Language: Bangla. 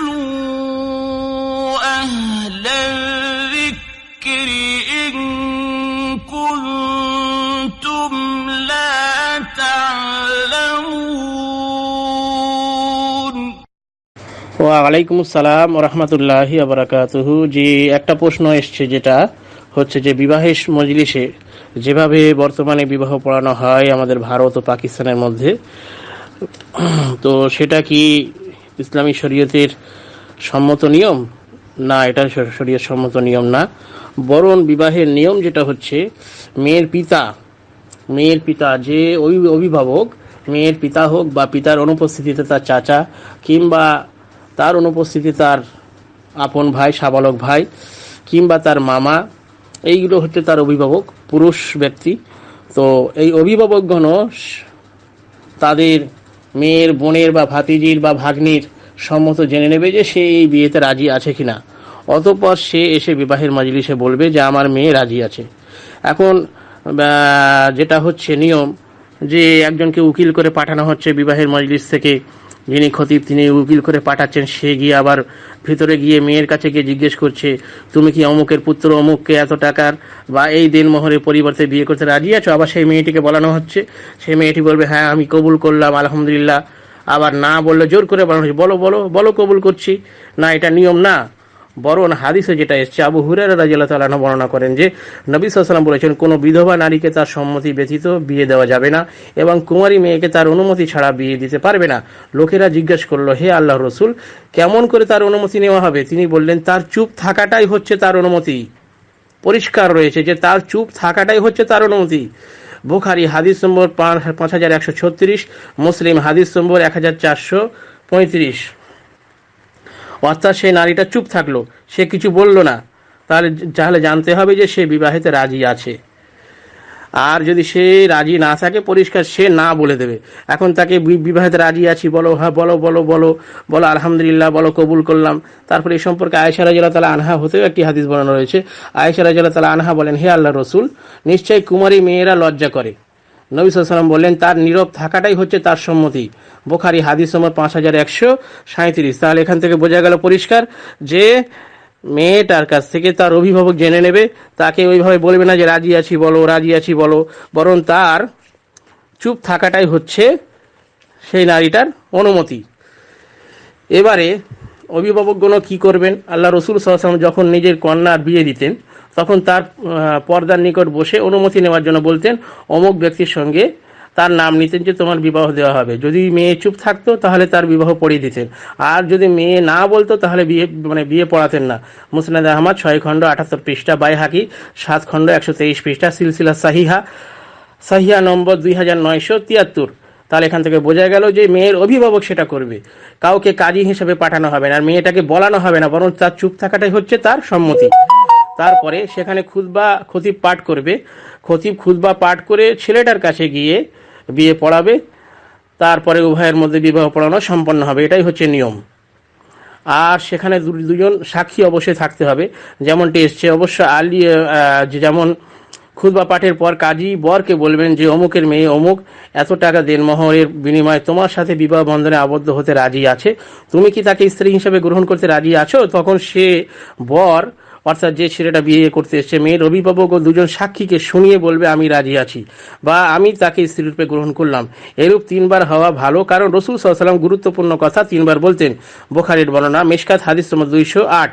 فاسألوا أهل الذكر إن كنتم لا تعلمون ওয়ালাইকুম আসসালাম রহমতুল্লাহি আবরাকাতুহু যে একটা প্রশ্ন এসছে যেটা হচ্ছে যে বিবাহের মজলিসে যেভাবে বর্তমানে বিবাহ পড়ানো হয় আমাদের ভারত ও পাকিস্তানের মধ্যে তো সেটা কি ইসলামী শরীয়তের সম্মত নিয়ম? না, এটা শরীয়ত সম্মত নিয়ম না। বরং বিবাহের নিয়ম যেটা হচ্ছে, মেয়ের পিতা মেয়ের পিতা যে অভি- অভিভাবক, মেয়ের পিতা হোক বা পিতার অনুপস্থিতিতে তার চাচা কিংবা তার অনুপস্থিতিতে তার আপন ভাই, সাবালক ভাই কিংবা তার মামা, এইগুলো হচ্ছে তার অভিভাবক, পুরুষ ব্যক্তি। তো এই অভিভাবকগণ তাদের মেয়ের বোনের বা ভাতিজির বা ভাগ্নির সম্মত জেনে নেবে যে সে এই বিয়েতে রাজি আছে কিনা। অতঃপর সে এসে বিবাহের মাজলিসে বলবে যে, আমার মেয়ে রাজি আছে। এখন যেটা হচ্ছে নিয়ম যে, একজনকে উকিল করে পাঠানো হচ্ছে বিবাহের মজলিস থেকে যিনি খতিব, তিনি উকিল করে পাঠাচ্ছেন, সে গিয়ে আবার ভিতরে গিয়ে মেয়ের কাছে গিয়ে জিজ্ঞেস করছে, তুমি কি অমুকের পুত্র? অমুককে এত টাকার? বা এই দিন মোহরের পরিবর্তে বিয়ে করতে রাজি আছো? আবার সেই মেয়েটিকে বলানো হচ্ছে। সেই মেয়েটি বলবে হ্যাঁ আমি কবুল করলাম, আলহামদুলিল্লাহ। আবার না বললে জোর করে বলানো হচ্ছে, বলো বলো বলো, কবুল করছি। না, এটা নিয়ম না। বরং হাদিসে যেটা এসছে, আবু হুরারা রাজিয়াল্লাহ তাআলা বর্ণনা করেন যে, নবী সাল্লাম বলেছেন, কোনো বিধবা নারীকে তার সম্মতি ব্যতীত বিয়ে দেওয়া যাবে না এবং কুমারী মেয়েকে তার অনুমতি ছাড়া বিয়ে দিতে পারবে না। লোকেরা জিজ্ঞেস করল, হে আল্লাহ রসুল, কেমন করে তার অনুমতি নেওয়া হবে? তিনি বললেন, তার চুপ থাকাটাই হচ্ছে তার অনুমতি। পরিষ্কার রয়েছে যে, তার চুপ থাকাটাই হচ্ছে তার অনুমতি। বুখারি হাদিস নম্বর পাঁচ হাজার একশো ছত্রিশ, মুসলিম হাদিস নম্বর এক হাজার চারশো পঁয়ত্রিশ। অর্থাৎ সেই নারীটা চুপ থাকল, সে কিছু বলল না। তাহলে তাহলে জানতে হবে যে সে বিবাহিতে রাজি আছে। আর যদি সে রাজি না থাকে, পরিষ্কার সে না বলে দেবে। এখন তাকে বিবাহিতে রাজি আছি, বলো হ্যাঁ বলো বলো বলো বলো, আলহামদুলিল্লাহ, বলো, কবুল করলাম। তারপরে এই সম্পর্কে আয়েশা রাজিয়াল তালা আনহা হতেও একটি হাদিস বর্ণনা রয়েছে। আয়েশা রাজিয়াল তালা আনহা বলেন, হে আল্লাহ রসুল, নিশ্চয়ই কুমারী মেয়েরা লজ্জা করে। নবী সাল্লাম বললেন, তার নীরব থাকাটাই হচ্ছে তার সম্মতি। বোখারি হাদিস নম্বর পাঁচ হাজার একশো সাঁত্রিশ তাহলে এখান থেকে বোঝা গেল পরিষ্কার যে মেয়েটার কাছ থেকে তার অভিভাবক জেনে নেবে, তাকে ওইভাবে বলবে না যে, রাজি আছি, বলো, রাজি আছি, বলো। বরং তার চুপ থাকাটাই হচ্ছে সেই নারীটার অনুমতি। এবারে অভিভাবকগণ কি করবেন? আল্লাহ রসুল সাল্লাম যখন নিজের কন্যার বিয়ে দিতেন, তখন তার পর্দার নিকট বসে অনুমতি নেওয়ার জন্য বলতেন, অমুক ব্যক্তির সঙ্গে তার নাম নিতেন যে তোমার বিবাহ দেওয়া হবে। যদি মেয়ে চুপ থাকতো, তাহলে তার বিবাহ পড়িয়ে দিতেন। আর যদি মেয়ে না বলতো, তাহলে বিয়ে মানে বিয়ে পড়াতেন না। মুসনাদ আহমদ, ছয় খণ্ড আঠাত্তর পৃষ্ঠা বাই হাকি সাত খণ্ড একশো তেইশ পৃষ্ঠা, সিলসিলা সাহিহা সাহিয়া নম্বর দুই হাজার নয়শো তিয়াত্তর। তাহলে এখান থেকে বোঝা গেল যে মেয়ের অভিভাবক সেটা করবে। কাউকে কাজী হিসেবে পাঠানো হবে না, আর মেয়েটাকে বলানো হবে না, বরং তার চুপ থাকাটাই হচ্ছে তার সম্মতি। তারপরে সেখানে খুতবা, খতিব পাঠ করবে। খতিব খুতবা পাঠ করে ছেলেটার কাছে গিয়ে বিয়ে পড়াবে। তারপরে উভয়ের মধ্যে বিবাহ পড়ানো সম্পন্ন হবে, এটাই হচ্ছে নিয়ম। আর সেখানে দুজন সাক্ষী অবশ্যই থাকতে হবে। যেমনটি এসছে, অবশ্য আলী যেমন খুদবা পাঠের পর কাজী বরকে বলবেন যে, অমুকের মেয়ে অমুক, এত টাকা দেনমোহরের বিনিময়ে তোমার সাথে বিবাহ বন্ধনে আবদ্ধ হতে রাজি আছে। তুমি কি তাকে স্ত্রী হিসেবে গ্রহণ করতে রাজি আছো? তখন সে বর, অর্থাৎ যে ছেলেটা বিয়ে করতে এসছে, মেয়ের অভিভাবক ও দুজন সাক্ষীকে শুনিয়ে বলবে, আমি রাজি আছি বা, আমি তাকে স্ত্রীরূপে গ্রহণ করলাম। এরূপ তিনবার হওয়া ভালো, কারণ রসুল সাল্লাম গুরুত্বপূর্ণ কথা তিনবার বলতেন। বোখারির বর্ণনা, মেশকাত হাদিস নম্বর দুইশো আট।